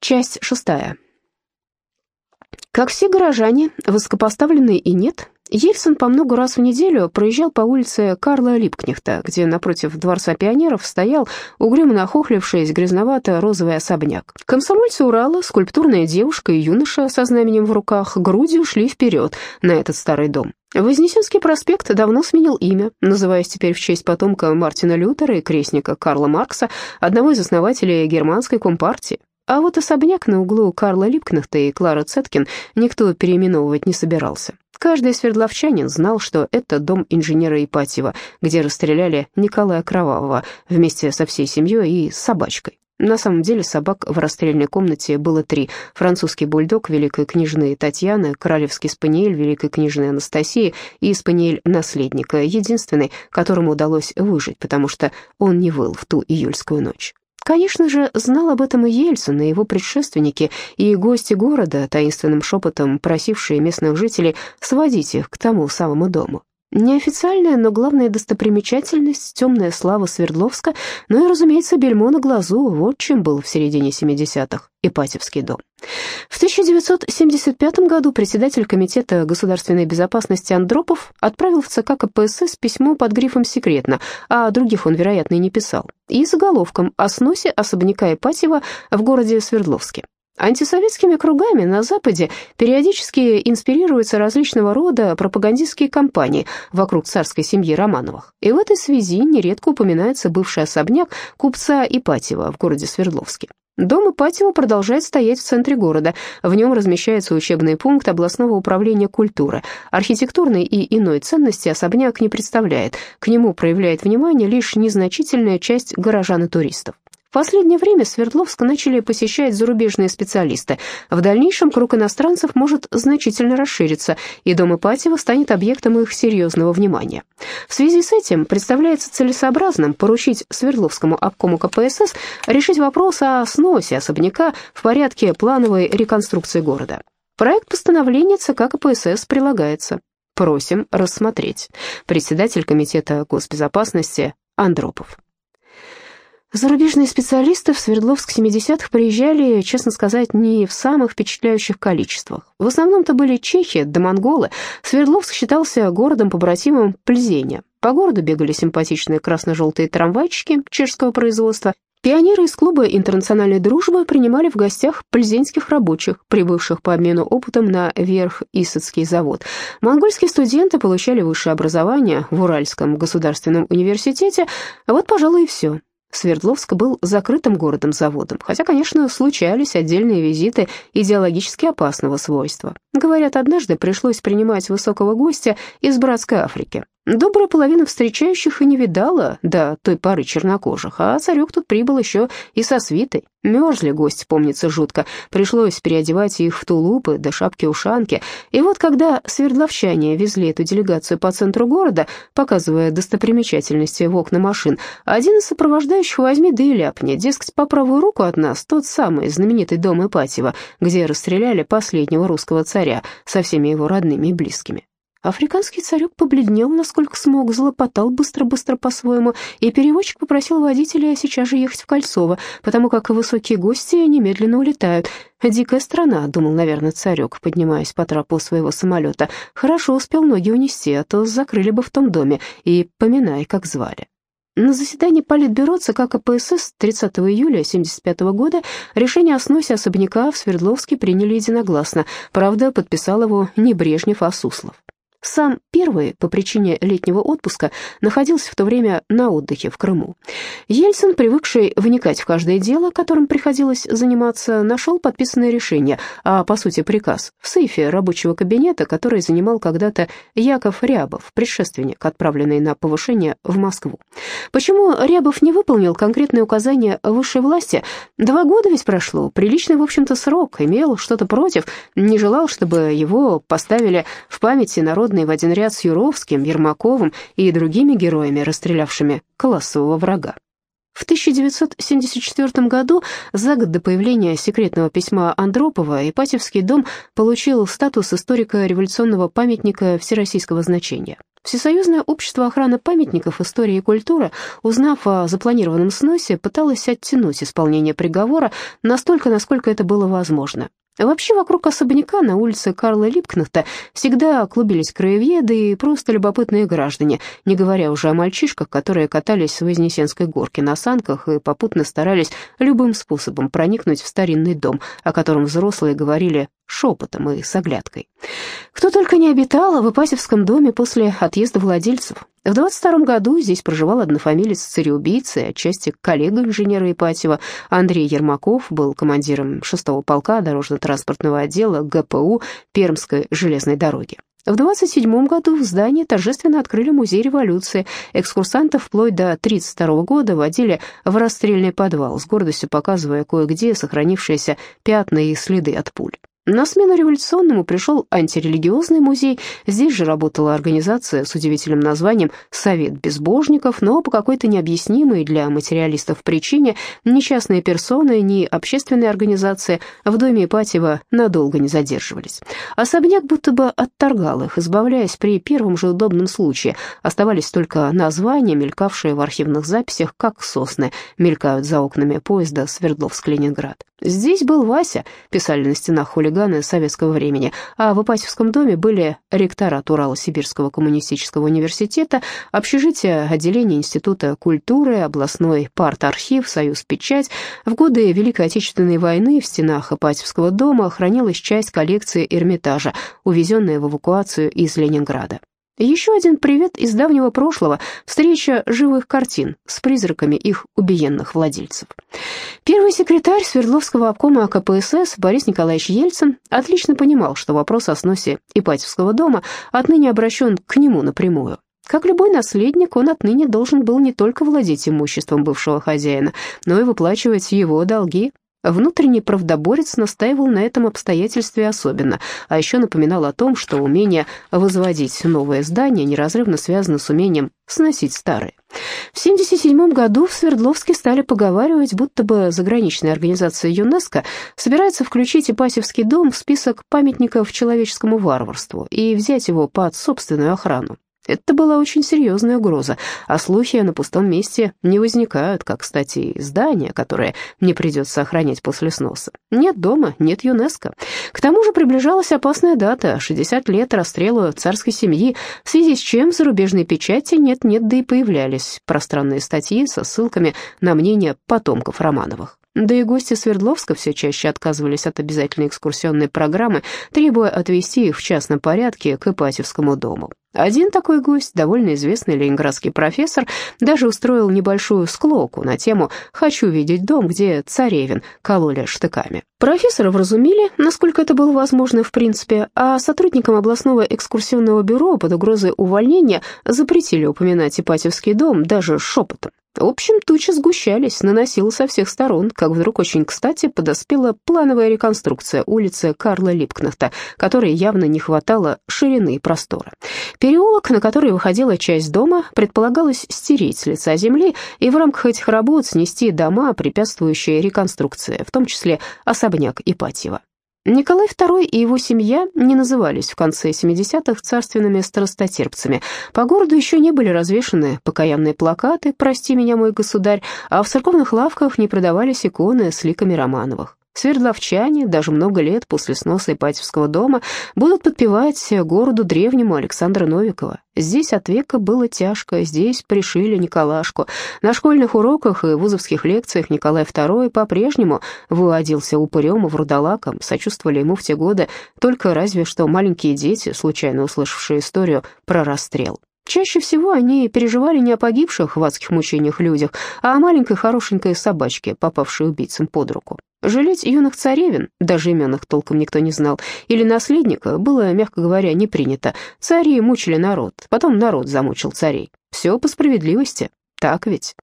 Часть шестая. Как все горожане, высокопоставленные и нет, Ельцин по много раз в неделю проезжал по улице Карла Липкнехта, где напротив Дворца пионеров стоял, угрюмо нахохлившись, грязновато-розовый особняк. Комсомольцы Урала, скульптурная девушка и юноша со знаменем в руках, грудью шли вперед на этот старый дом. Вознесенский проспект давно сменил имя, называясь теперь в честь потомка Мартина Лютера и крестника Карла Маркса, одного из основателей германской компартии. А вот особняк на углу Карла Липкнехта и Клара Цеткин никто переименовывать не собирался. Каждый свердловчанин знал, что это дом инженера Ипатьева, где расстреляли Николая Кровавого вместе со всей семьей и собачкой. На самом деле собак в расстрельной комнате было три. Французский бульдог великой княжны Татьяны, королевский спаниель великой княжны Анастасии и спаниель наследника, единственный, которому удалось выжить, потому что он не выл в ту июльскую ночь. Конечно же, знал об этом и Ельцин, и его предшественники, и гости города, таинственным шепотом просившие местных жителей сводить их к тому самому дому. Неофициальная, но главная достопримечательность — темная слава Свердловска, ну и, разумеется, бельмо на глазу, вот чем был в середине 70-х Ипатьевский дом. В 1975 году председатель Комитета государственной безопасности Андропов отправил в ЦК КПСС письмо под грифом «Секретно», а других он, вероятно, и не писал, и заголовком о сносе особняка Ипатьева в городе Свердловске. Антисоветскими кругами на Западе периодически инспирируются различного рода пропагандистские кампании вокруг царской семьи Романовых. И в этой связи нередко упоминается бывший особняк купца Ипатьева в городе Свердловске. Дом Ипатьева продолжает стоять в центре города. В нем размещается учебный пункт областного управления культуры. Архитектурной и иной ценности особняк не представляет. К нему проявляет внимание лишь незначительная часть горожан и туристов. В последнее время Свердловск начали посещать зарубежные специалисты. В дальнейшем круг иностранцев может значительно расшириться, и дом Ипатьева станет объектом их серьезного внимания. В связи с этим представляется целесообразным поручить Свердловскому обкому КПСС решить вопрос о сносе особняка в порядке плановой реконструкции города. Проект постановления ЦК КПСС прилагается. Просим рассмотреть. Председатель Комитета госбезопасности Андропов. Зарубежные специалисты в Свердловск 70-х приезжали, честно сказать, не в самых впечатляющих количествах. В основном-то были чехи да монголы. Свердловск считался городом-побратимом Пльзеня. По городу бегали симпатичные красно-желтые трамвайчики чешского производства. Пионеры из клуба «Интернациональная дружба» принимали в гостях пльзенских рабочих, прибывших по обмену опытом на Верх-Исетский завод. Монгольские студенты получали высшее образование в Уральском государственном университете, а вот, пожалуй, и все. Свердловск был закрытым городом-заводом, хотя, конечно, случались отдельные визиты идеологически опасного свойства. Говорят, однажды пришлось принимать высокого гостя из братской Африки. Добрая половина встречающих и не видала до той поры чернокожих, а царек тут прибыл еще и со свитой. Мерзли гости, помнится, жутко. Пришлось переодевать их в тулупы да шапки-ушанки. И вот когда свердловчане везли эту делегацию по центру города, показывая достопримечательности в окна машин, один из сопровождающих возьми да и ляпни, дескать, по правую руку от нас тот самый знаменитый дом Ипатьева, где расстреляли последнего русского царя со всеми его родными и близкими. Африканский царек побледнел, насколько смог, залопотал быстро-быстро по-своему, и переводчик попросил водителя сейчас же ехать в Кольцово, потому как высокие гости немедленно улетают. «Дикая страна», — думал, наверное, царек, поднимаясь по трапу своего самолета. «Хорошо успел ноги унести, а то закрыли бы в том доме, и поминай, как звали». На заседании Политбюро ЦК КПСС 30 июля 1975 года решение о сносе особняка в Свердловске приняли единогласно. Правда, подписал его не Брежнев, а Суслов. Сам первый, по причине летнего отпуска, находился в то время на отдыхе в Крыму. Ельцин, привыкший вникать в каждое дело, которым приходилось заниматься, нашел подписанное решение, а по сути приказ, в сейфе рабочего кабинета, который занимал когда-то Яков Рябов, предшественник, отправленный на повышение в Москву. Почему Рябов не выполнил конкретные указания высшей власти? Два года ведь прошло, приличный, в общем-то, срок, имел что-то против, не желал, чтобы его поставили в памяти народ народный в один ряд с Юровским, Ермаковым и другими героями, расстрелявшими классового врага. В 1974 году, за год до появления секретного письма Андропова, Ипатьевский дом получил статус историко-революционного памятника всероссийского значения. Всесоюзное общество охраны памятников истории и культуры, узнав о запланированном сносе, пыталось оттянуть исполнение приговора настолько, насколько это было возможно. Вообще вокруг особняка на улице Карла Липкнахта всегда клубились краеведы и просто любопытные граждане, не говоря уже о мальчишках, которые катались с Вознесенской горки на санках и попутно старались любым способом проникнуть в старинный дом, о котором взрослые говорили шепотом и с оглядкой. Кто только не обитал в Ипатьевском доме после отъезда владельцев. В 22 году здесь проживал однофамилец цареубийцы, отчасти коллега инженера Ипатьева. Андрей Ермаков был командиром 6-го полка дорожно-транспортного отдела ГПУ Пермской железной дороги. В 27 году в здании торжественно открыли музей революции. Экскурсантов вплоть до 32 года водили в расстрельный подвал, с гордостью показывая кое-где сохранившиеся пятна и следы от пуль. На смену революционному пришел антирелигиозный музей. Здесь же работала организация с удивительным названием «Совет безбожников», но по какой-то необъяснимой для материалистов причине ни частные персоны, ни общественные организации в доме Ипатьева надолго не задерживались. Особняк будто бы отторгал их, избавляясь при первом же удобном случае. Оставались только названия, мелькавшие в архивных записях, как сосны мелькают за окнами поезда Свердловск-Ленинград. «Здесь был Вася», — писали на стенах хулиганы советского времени, а в Ипатьевском доме были ректорат Урало-Сибирского коммунистического университета, общежитие отделение Института культуры, областной парт-архив, Союз Печать. В годы Великой Отечественной войны в стенах Ипатьевского дома хранилась часть коллекции Эрмитажа, увезенная в эвакуацию из Ленинграда. Еще один привет из давнего прошлого – встреча живых картин с призраками их убиенных владельцев. Первый секретарь Свердловского обкома КПСС Борис Николаевич Ельцин отлично понимал, что вопрос о сносе Ипатьевского дома отныне обращен к нему напрямую. Как любой наследник, он отныне должен был не только владеть имуществом бывшего хозяина, но и выплачивать его долги, Внутренний правдоборец настаивал на этом обстоятельстве особенно, а еще напоминал о том, что умение возводить новое здание неразрывно связано с умением сносить старые. В 1977 году в Свердловске стали поговаривать, будто бы заграничная организация ЮНЕСКО собирается включить Ипасевский дом в список памятников человеческому варварству и взять его под собственную охрану. Это была очень серьезная угроза, а слухи на пустом месте не возникают, как, кстати, и здания, которые не придется охранять после сноса. Нет дома, нет ЮНЕСКО. К тому же приближалась опасная дата — 60 лет расстрелу царской семьи, в связи с чем в зарубежной печати нет-нет, да и появлялись пространные статьи со ссылками на мнение потомков Романовых. Да и гости Свердловска все чаще отказывались от обязательной экскурсионной программы, требуя отвезти их в частном порядке к Ипатьевскому дому. Один такой гость, довольно известный ленинградский профессор, даже устроил небольшую склоку на тему «Хочу видеть дом, где царевин кололи штыками». Профессора вразумили, насколько это было возможно в принципе, а сотрудникам областного экскурсионного бюро под угрозой увольнения запретили упоминать Ипатьевский дом даже шепотом. В общем, тучи сгущались, наносило со всех сторон, как вдруг очень кстати подоспела плановая реконструкция улицы Карла Липкнахта, которой явно не хватало ширины и простора. Переулок, на который выходила часть дома, предполагалось стереть с лица земли и в рамках этих работ снести дома, препятствующие реконструкции, в том числе особняк Ипатьева. Николай II и его семья не назывались в конце 70-х царственными старостотерпцами. По городу еще не были развешаны покаянные плакаты «Прости меня, мой государь», а в церковных лавках не продавались иконы с ликами Романовых. Свердловчане даже много лет после сноса Ипатьевского дома будут подпевать городу древнему Александра Новикова. Здесь от века было тяжко, здесь пришили Николашку. На школьных уроках и вузовских лекциях Николай II по-прежнему выводился упырем и врудолаком, сочувствовали ему в те годы только разве что маленькие дети, случайно услышавшие историю про расстрел. Чаще всего они переживали не о погибших в адских мучениях людях, а о маленькой хорошенькой собачке, попавшей убийцам под руку. Жалеть юных царевин, даже имен их толком никто не знал, или наследника было, мягко говоря, не принято. Цари мучили народ, потом народ замучил царей. Все по справедливости, так ведь?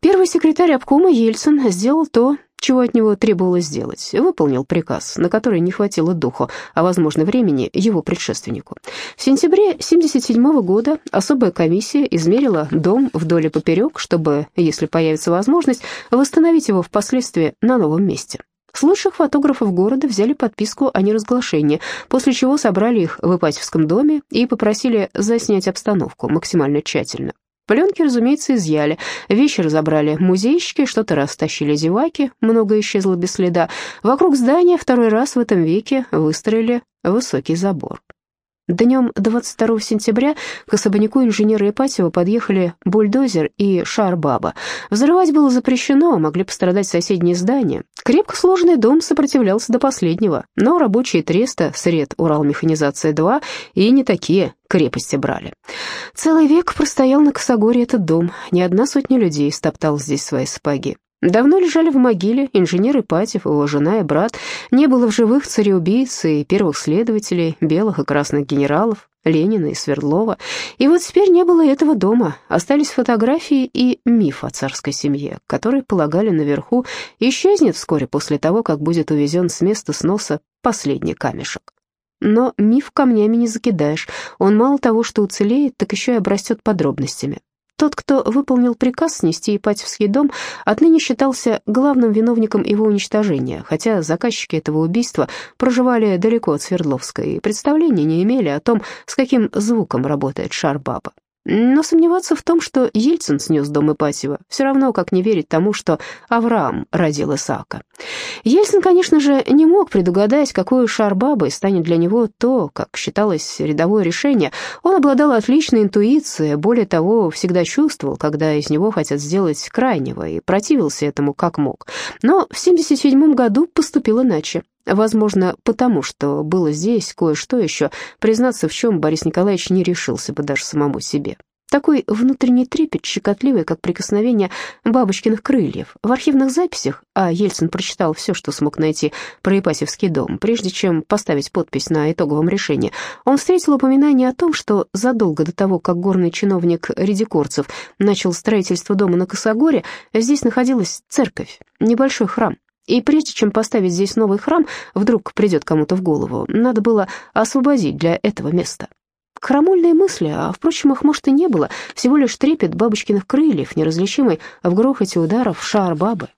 Первый секретарь обкома Ельцин сделал то, чего от него требовалось сделать, выполнил приказ, на который не хватило духу, а, возможно, времени его предшественнику. В сентябре 1977 года особая комиссия измерила дом вдоль и поперек, чтобы, если появится возможность, восстановить его впоследствии на новом месте. С лучших фотографов города взяли подписку о неразглашении, после чего собрали их в Ипатьевском доме и попросили заснять обстановку максимально тщательно. Пленки, разумеется, изъяли, вещи разобрали музейщики, что-то растащили зеваки, много исчезло без следа. Вокруг здания второй раз в этом веке выстроили высокий забор. Днем 22 сентября к особняку инженера Ипатьева подъехали бульдозер и шар-баба. Взрывать было запрещено, могли пострадать соседние здания. Крепко сложный дом сопротивлялся до последнего, но рабочие треста, сред Уралмеханизация-2 и не такие крепости брали. Целый век простоял на Косогоре этот дом, ни одна сотня людей стоптал здесь свои сапоги. Давно лежали в могиле инженер Ипатьев, его жена и брат. Не было в живых цареубийц и первых следователей, белых и красных генералов, Ленина и Свердлова. И вот теперь не было этого дома. Остались фотографии и миф о царской семье, который, полагали наверху, исчезнет вскоре после того, как будет увезен с места сноса последний камешек. Но миф камнями не закидаешь. Он мало того, что уцелеет, так еще и обрастет подробностями. Тот, кто выполнил приказ снести Ипатьевский дом, отныне считался главным виновником его уничтожения, хотя заказчики этого убийства проживали далеко от Свердловска и представления не имели о том, с каким звуком работает шар-баба. Но сомневаться в том, что Ельцин снес дом Ипатьева, все равно как не верить тому, что Авраам родил Исаака. Ельцин, конечно же, не мог предугадать, какой шар бабой станет для него то, как считалось, рядовое решение. Он обладал отличной интуицией, более того, всегда чувствовал, когда из него хотят сделать крайнего, и противился этому как мог. Но в 1977 году поступил иначе. Возможно, потому что было здесь кое-что еще, признаться в чем Борис Николаевич не решился бы даже самому себе. Такой внутренний трепет, щекотливый, как прикосновение бабочкиных крыльев. В архивных записях, а Ельцин прочитал все, что смог найти про Ипасевский дом, прежде чем поставить подпись на итоговом решении, он встретил упоминание о том, что задолго до того, как горный чиновник Редикорцев начал строительство дома на Косогоре, здесь находилась церковь, небольшой храм. И прежде чем поставить здесь новый храм, вдруг придет кому-то в голову, надо было освободить для этого место. Крамольные мысли, а, впрочем, их, может, и не было, всего лишь трепет бабочкиных крыльев, неразличимый в грохоте ударов шар бабы.